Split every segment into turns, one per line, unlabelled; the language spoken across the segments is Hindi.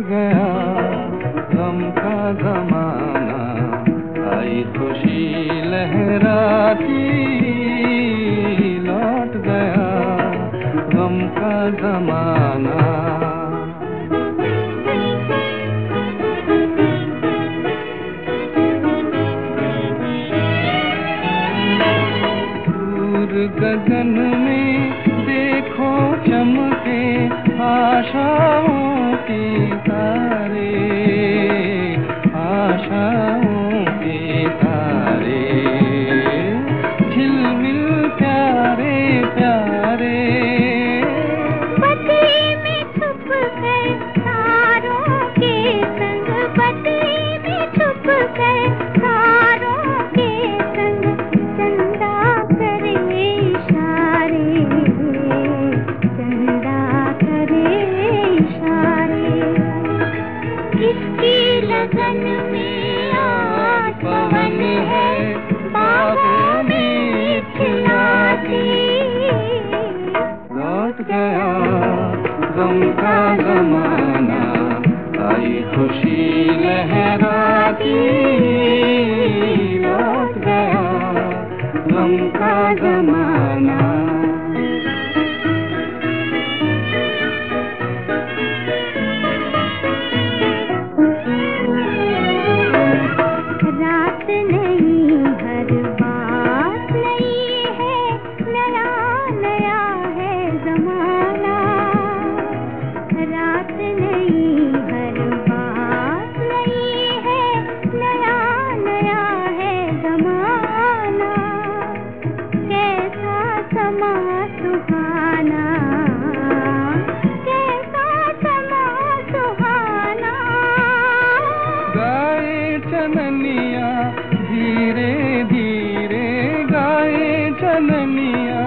गया गम का जमाना। आई खुशी लहराती। लौट गया गम का जमाना। गगन में देखो चमके आशाओं की तारे आशाओं
लगन में पवन है में
लौट गया गम का जमाना आई खुशी लहराती। चननिया धीरे धीरे गाए चलनिया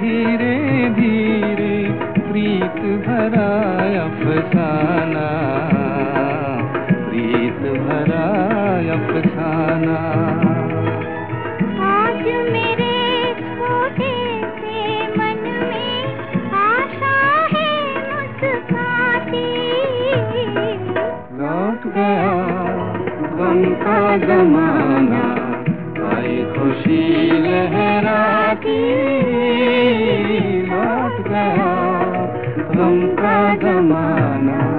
धीरे धीरे प्रीत भरा अफसाना प्रीत भरा अफसाना। जमाना। आई खुशी लहराती लौट गया गम का जमाना।